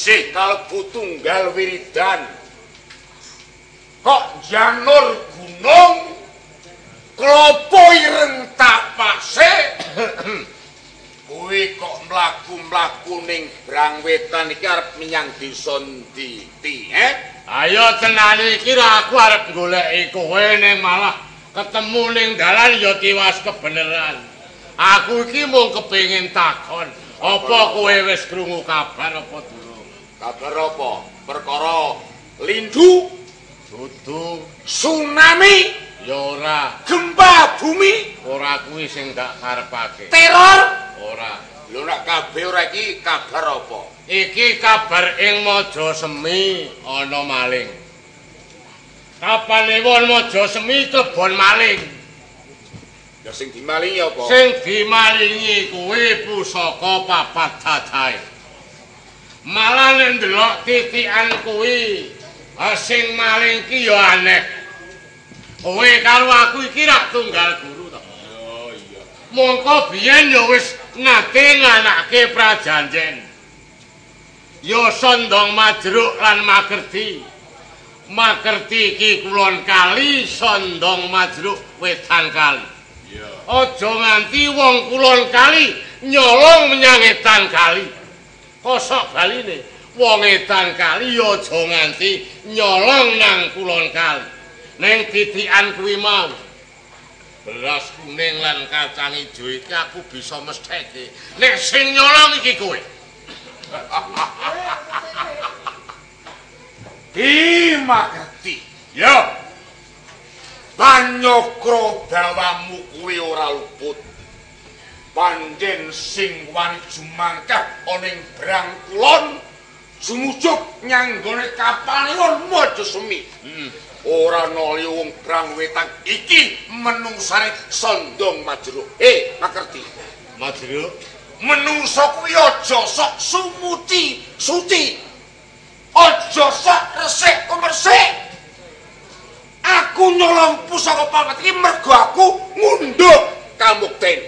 iki. Sih kalebu tunggal wiridan. Kok janur gunung klopo ireng tapase. Kuwi kok mlaku-mlaku ning brang wetan iki arep menyang desa ndi, eh? Ayo tenan iki ra aku arep goleki kowe ning malah ketemu ning dalan ya tiwas kebeneran. Aku iki mung kepengin takon, apa kowe wis krungu kabar apa? Kabar apa? Perkara lindu, dudu, tsunami, ya ora, gempa bumi, ora kuwi sing gak karepake. Teror, Ora. Lho nek kabeh ora iki kabar apa? Iki kabar ing Maja Semi ana maling. Kapane won Maja Semi kebon maling. Ya sing dimalingi apa? Sing dimalingi kuwi pusaka papat dadahe. Malah nek ndelok titikan kuwi, sing maling ki ya aneh. Kowe karo aku iki rak tunggal guru to. Oh iya. Mongko biyen ya wis nate nganake prajanjen. Yo sondong majruk lan makerti. Makerti iki kulon kali, sondong majruk wetan kali. Iya. Aja nganti wong kulon kali nyolong menyang etan kali. Kosok baline, wong etan kali aja nganti nyolong nang kulon kali. Ning titikan kuwi mau. beras kuning lan kacang ijo iki aku bisa mestheke nek sing nyolong iki kowe Dimakerti. Yo. Banyokro bawamu kuwi ora luput. Panjen sing wani jumangkah oning brang kulon sumujuk nyanggone kapal iwon mojo semi. hmm. Ora noli wong brang wetan iki menungsane sondong majruk. Eh, makerti. Majruk menungso kuwi aja sok sumuti suci aja sok resik kumersik aku nyolong pusaka pamit iki mergo aku ngundhuh kamukten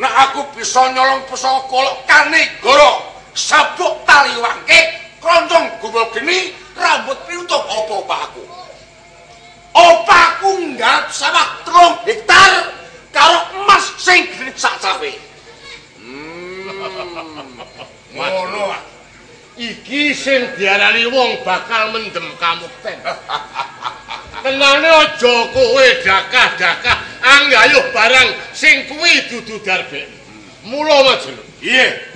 nek aku bisa nyolong pusaka kolok kanegara sabuk tali wangke kroncong gumbul geni rambut piutuh apa aku opaku nggarap sawah telung hektar karo emas sing gede sak cawe. Ngono iki sing diarani wong bakal mendem kamukten tenane aja kowe dakah-dakah anggayuh barang sing kuwi dudu darbe mula majruk iya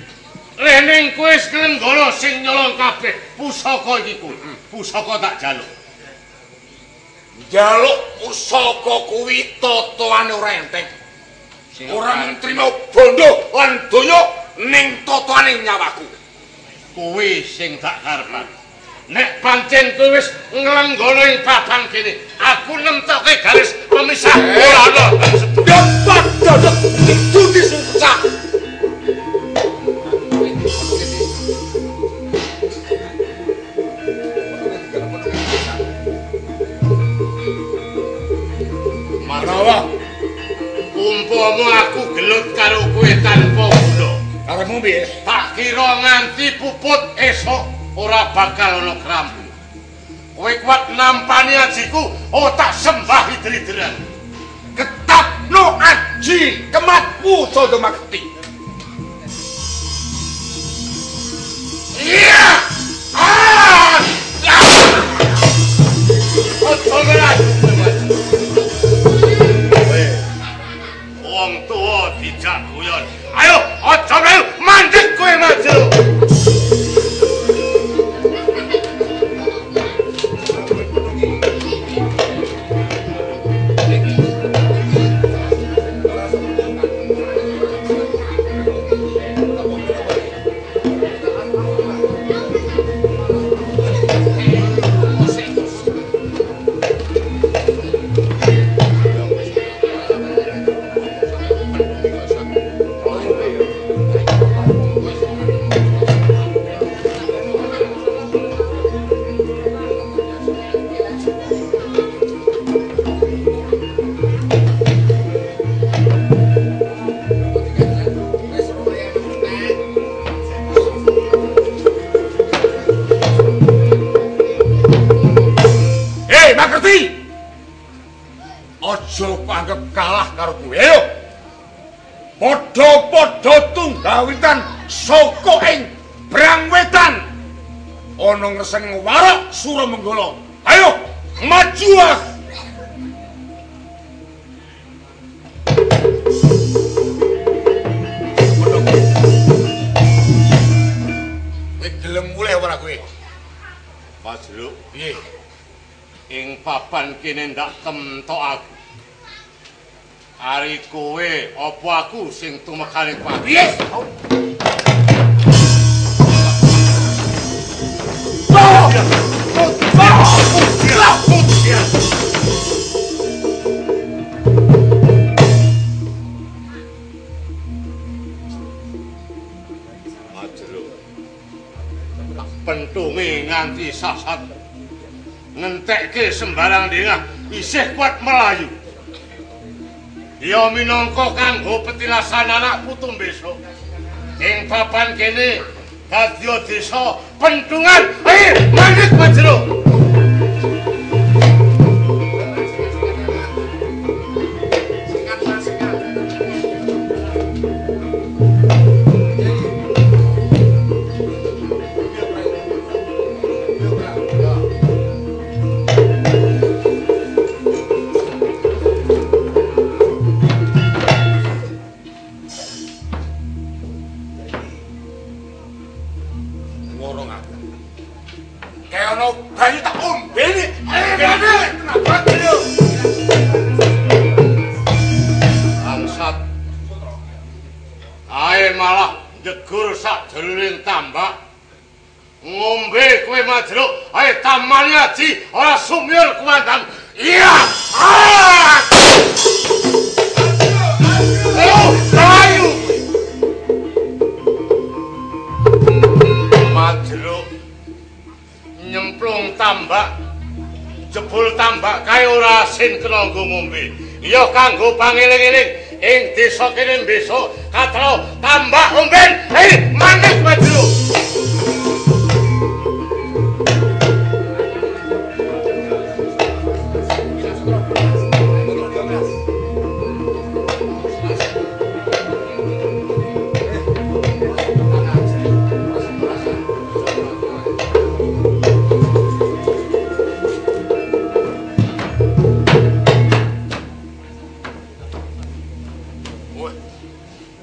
Rening kowe selenggana sing nyolong kabeh pusaka iki kuwi. Pusaka tak jaluk. Jaluk pusaka kuwi totoane ora enteng. Ora nrimo bondo lan donya ning totoane nyawaku. kuwi sing tak karepan. Nek pancen kowe wis nglenggana ing babang kene, aku nemtoke garis pemisah ora ana. Dapat dadak dituti susah. Manawa umpama aku gelut karo kowe tanpa guna. Karemu piye? Tak kira nganti puput esok ora bakal ana krampu. Kowe kuat nampani ajiku, oh tak sembah hidri-hidran. Ketapno aji kematmu sodo makti. Iya! Ah! Maju. Kowe wong tuwa dijak guyon. Ayo aja melayu Padha-padha tunggawitan saka ing Brangwetan. Ana ngreseng warok Suramenggala. Ayo, maju. Kowe gelem mulih ora kowe? Majluk, Piye? ing papan kene ndak temtok aku. Ari kowe apa aku sing tumekane kuwi? Tak pentunge nganti sasat. Ngentekke sembarang dingah isih kuat melayu. Ya minangka kanggo petilasan anak putu besok. Ing papan kene dadi desa pentungan. Ayo, manut Majluk. Nyemplung tambak jebul tambak kae ora asin kena nggo ngombe. Ya kanggo pangeling-eling ing desa kene besok katro tambak omben. Hei, manut Majruk. Wah,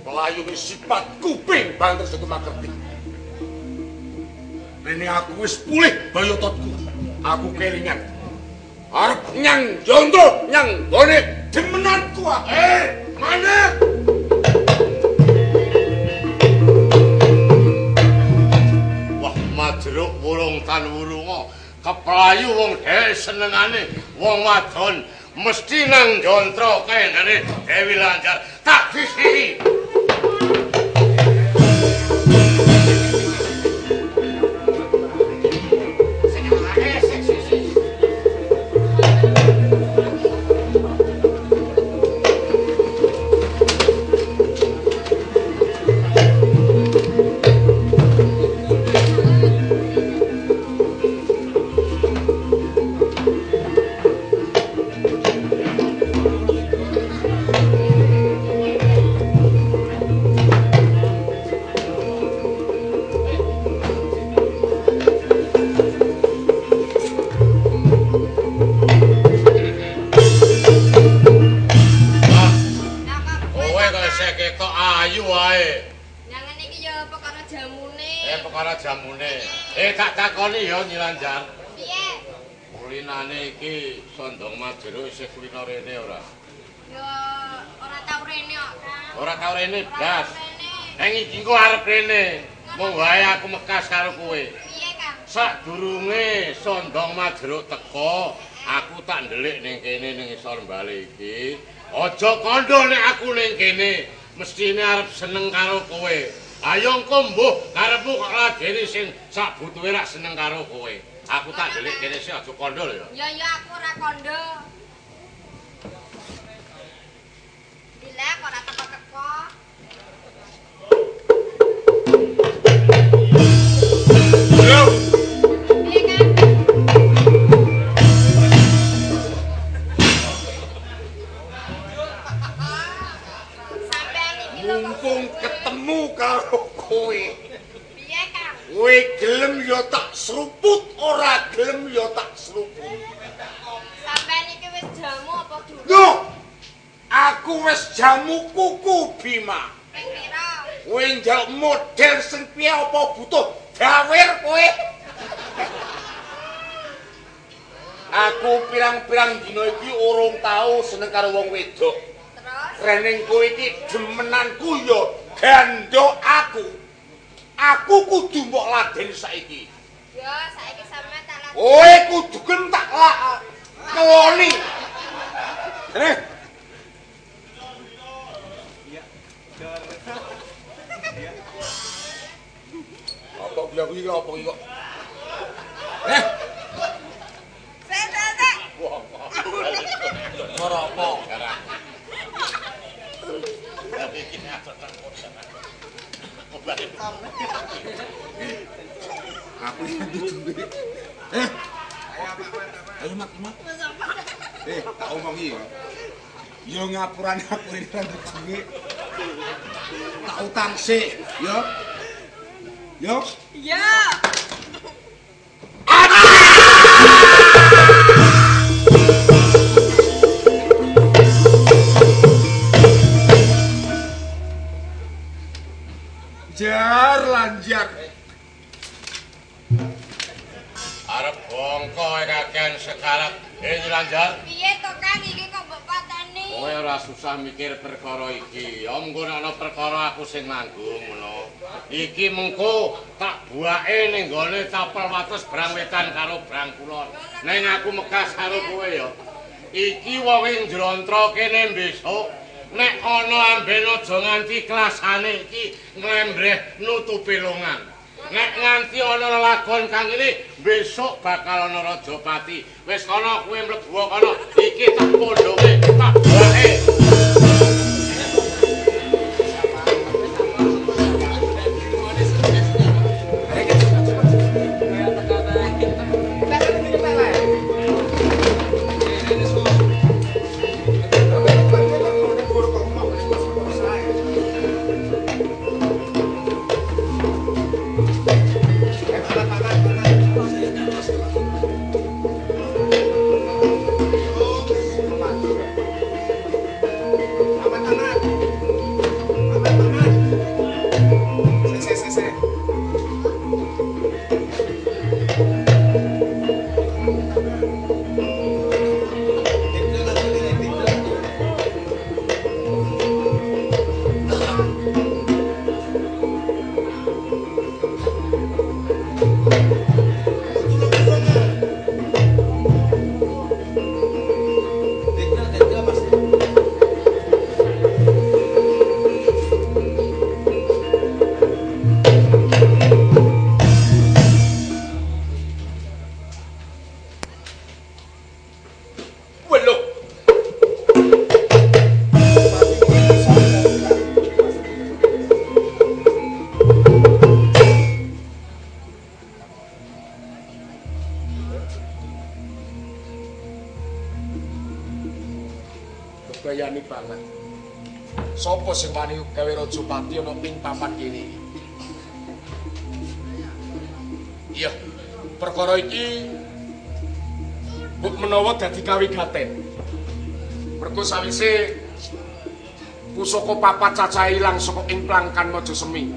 Melayu wis sifat kuping banter saka makerti. Rene aku wis pulih bayototku. Aku kelingan. Arep nyang jondo nyang gone demenanku. ah. Eh, mana? Wah, Majruk wurung tan wurunga. Keplayu wong dhewe senengane wong wadon mesti nang jontro kenane Dewi Lancar. Tak disiki. Ya Nyilanjar. Piye? Kulinane iki Sondong Majero isih kulino rene ora? Ya ora tau rene kok, Kang. Ora tau rene blas. Nang iki kok arep rene. Mung wae aku mekas karo kowe. Piye, Kang? Sadurunge Sondong Majero teko, aku tak ndelik ning kene ning isor bali iki. Aja kandha nek aku ning kene, mestine arep seneng karo kowe. Ayo engko mbuh karepmu kok ladeni sing sak butuhe rak seneng karo kowe. Aku tak ndelik kene sih aja lho ya. Ya ya aku ora kondo. Dilek ora teko-teko. Seneng karo wong wedok. Terus Rening kowe iki demenanku ya gandok aku. Aku kudu mbok laden saiki. yo saiki sampeyan tak lakukan. Kowe kudu gentak lak keloni. Eh. Apa bilang kuwi apa iki kok? Eh, Sik, sik, sik. Ora apa? Aku iki duwe. Eh. Ayo mak, mak. Eh, tak omongi ya. Yo ngapurane aku ini ra duwe. Tak utang sik, yo. Yo. Iya. Jar lanjar. Arep bongko kakean sekarang. Eh Lanjar, Piye to, Kang? Iki kok mbok pateni? kowe ora susah mikir perkara iki. Ya nek ana perkara aku sing manggung ngono. Iki mengko tak buake ning gone tapel wates brang wetan karo brang kulon. Ning aku mekas karo kowe ya. Iki wong njrontro kene besok nek ana amben aja nganti kelasane iki nglembreh nutupi longan. Nek nganti ana lelakon kang ini besok bakal ana Rajapati. Wis kono kowe mlebu kono. Iki tak pondhoke, tak mbok menawa dadi kawigaten. Mergo sawise pusaka papat cacahe ilang saka ing plangkan Maja Semi.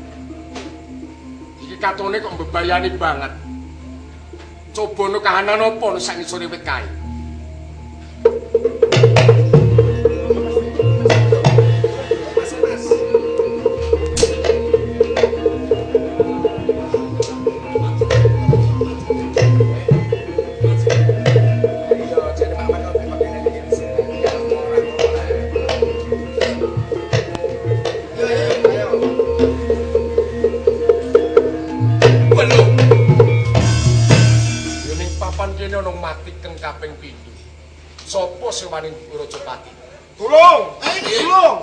Iki katone kok mbebayani banget. Coba no kahanan apa sak ngisore wit kae. Papan kene ana mati keng kaping pindho. Sopo sing wani Rajapati? Tulung. Tulung.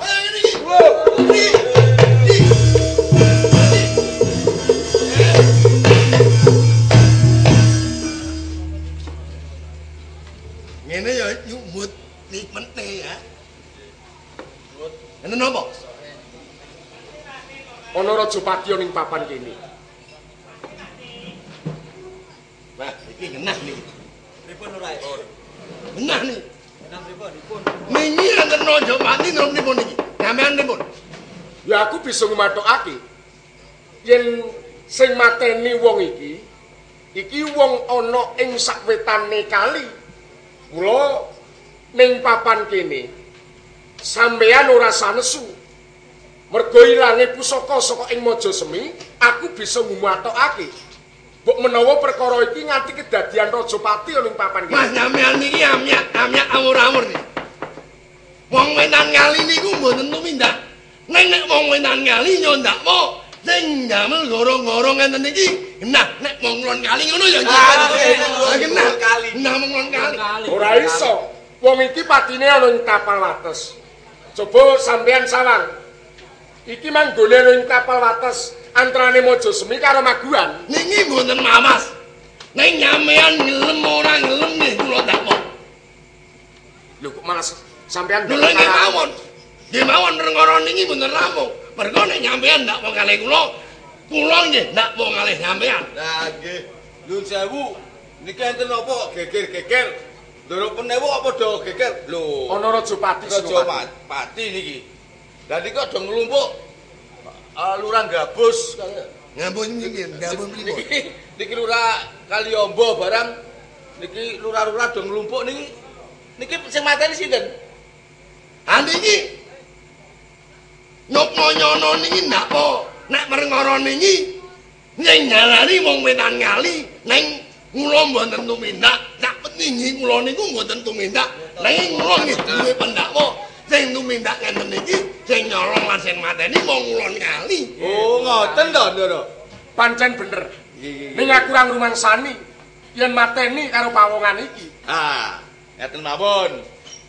Tulung. Ngene ya nyumut nikmete ya. Ngene napa? Ana Raja Pati ning papan kene. Wah, iki genah niki. Genah niki. Mingi enten Raja Pati nom nipun niki. Sampeyan nipun. Ya aku bisa ngumathokake yen sing mateni wong iki iki wong ana ing sakwetane kali. Mula ning papan kene sampeyan ora sanesu. Mergo ilange pusaka saka ing Majasemi, aku bisa ngumathokake. Mbok menawa perkara iki nganti kedadian Rajapati ning papan Mas kene. nyampeyan niki amyak amyak amur-amur niki. Wong wetan ngali niku mboten tumindak. Nek nek wong wetan ngali yo ndak mo sing damel gorong-gorong ngenten iki. Nah, nek wong kulon kali ngono ya. Ah, Ah, genah kali. Nah, wong kali. Ora iso. Wong iki patine ana ing kapal wates. Coba sampeyan sawang. Iki mang golek ing kapal wates antarane Majasemi karo Maguan. Niki mboten mamas. Nek nyampeyan ngelem ora ngelem nggih kula mo. Lho kok malah sampeyan Lho nggih mawon. Nggih mawon rengoro niki mboten rampung. Mergo nek nyampeyan ndak mau kalih kula, kula nggih ndak mau kalih nyampeyan. Lah nggih. Nuwun sewu. Niki enten apa geger-geger? Ndoro penewu apa do geger? Lho. Ana Rajapati Raja Senopati. Pati niki. Lah niki do nglumpuk uh, lurah gabus Ngampun niki, ngampun pripun? niki lurah Kaliombo barang niki lurah-lurah do nglumpuk niki niki sing mateni sinten? Ha niki. Nok nyono niki ndak po. Nek merengoro niki ning nyalani wong wetan ngali ning kula mboten tumindak. Sak petinggi kula niku mboten tumindak. Ning kula nggih duwe pendakwa sing tumindak ngenten niki sing nyolong lan sing mateni wong kula ngali. Oh, ngoten to, Ndoro. Pancen bener. Ning aku ora ngrumangsani yen mateni karo pawongan iki. Ah, ngeten mawon.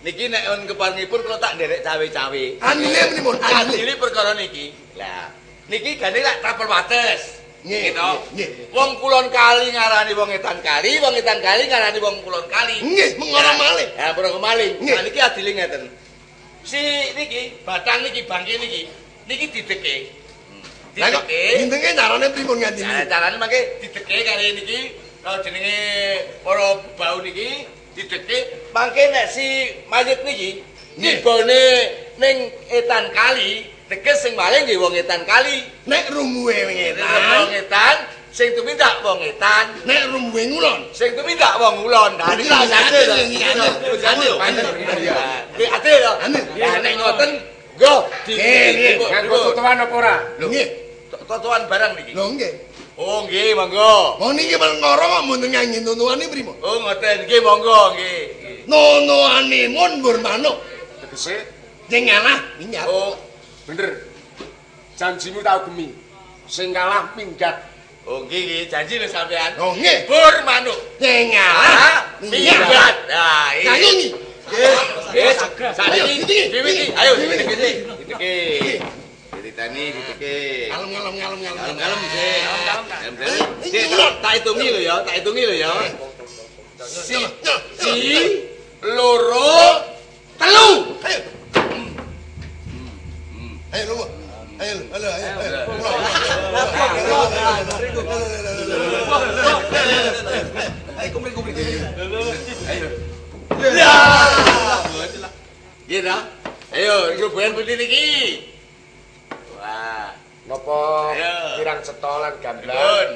Niki nek on keparengipun kula tak nderek cawe-cawe. Anile pripun? Anile. Perkara niki. Lah, niki gane lak trapel wates. Nggih, nggih. Wong kulon kali ngarani wong etan kali, wong etan kali ngarani wong kulon kali. Nggih, mengoro malih. Ya, perkara malih. Nah, niki adili ngeten. Si niki, batang niki, bangke niki. Niki dideke. Kok Dideke. ngentenge carane pripun nganti Nah, niki? carane mangke dideke kali niki, kalau jenenge para bau niki dideke, mangke nek si mayit niki nibone ning etan kali, teges sing maling nggih wong etan kali. Nek rumuhe wong ngetan, etan, sing tumindak wong etan, nek rumuhe ngulon. sing tumindak wong ulon. Nah, ya. Niki adil to. Adil. Ya nek ngoten, go di. Nganggo tutupan apa ora? Nggih. totoan barang niki. Lho nggih. Oh, nggih, monggo. Wong niki perkara kok mboten nyanyi nunuhane pripun? Oh, ngoten. Nggih, monggo, nggih. Nunuhane mun mbur manuk Tegese sing ngalah minyak. Oh, bener. Janjimu tau gemi. Sing kalah minggat. Oh nggih, nggih. Janji lho sampean. Oh nggih. Bur manuk. Sing Ah, minggat. Nah, iki. Kayu nggih. Wis, Ayo, sakniki diwiti. Ayo, Ditiki. ditiki. Ditiki. Dititani, ditiki. Kalem kalem kalem kalem. Kalem-kalem sih. Eh, Sik, iki tak, tak hitungi lho ya, tak hitungi lho ya. Si, si, loro, rubuhan putih niki. Wah, Napa Ayo. kirang cetolan Pripun? gamblang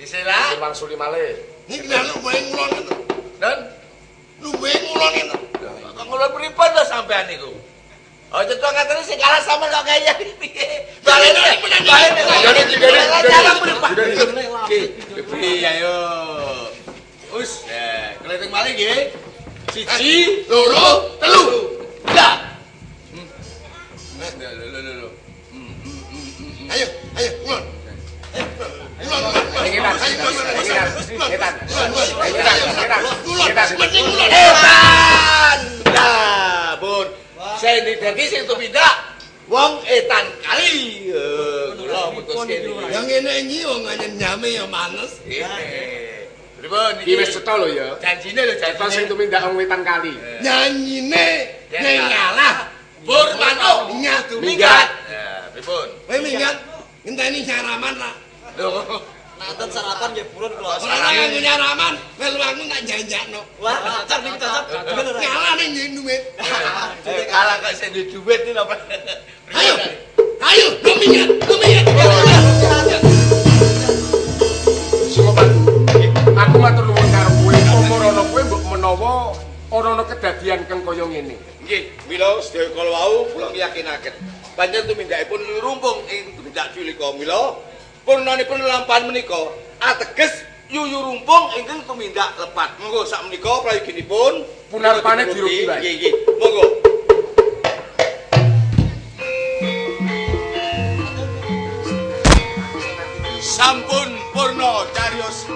Istilah Timbang suli malih. Niki lha lu wae ngulon ngene. dan Lu wae ngulon ngene. kok ngulon pripun to sampean niku? Oh, cetok katanya sing kalah sama kok kaya piye? Balene, balene. Jadi, jadi, jadi. Jalan pripun? Jadi. Oke, piye ayo. Us, ya, keliling malih nggih. Siji, Loro, telu. Etan. Nah, Bun. Saya didaki sing tumindak wong etan kali. Kula mutus kene. Yang ngene iki wong nyame ya manes. Pripun Iki wis cetha lho ya. Janjine lho Cetha sing tumindak wong wetan kali. Nyanyine ning ngalah Bur manuk nyatu minggat. Ya, pripun? Kowe minggat ngenteni nyaraman ra. Nanten sarapan nggih purun kula. Ora ora nganggo nyaraman, melu aku tak janjakno. Wah, lancar niki cocok. Ngalah ning nyen duit. Eh, kalah kok sing duwe duit iki napa? Ayo. Ayo, domingan, domingan. Singopan. Aku matur nuwun karo kowe, umur ana kowe mbok menawa ana kedadian kang kaya ngene. Nggih, mila sedaya kala wau kula ngiyakinaken. Panjenengan tumindakipun rumpung ing tumindak Julika mila purnanipun lampahan menika ateges yuyu rumpung ingkang tumindak lepat. Monggo sak menika prayoginipun Punarpane dirugi wae. Nggih, nggih. Monggo. Sampun purna cariyos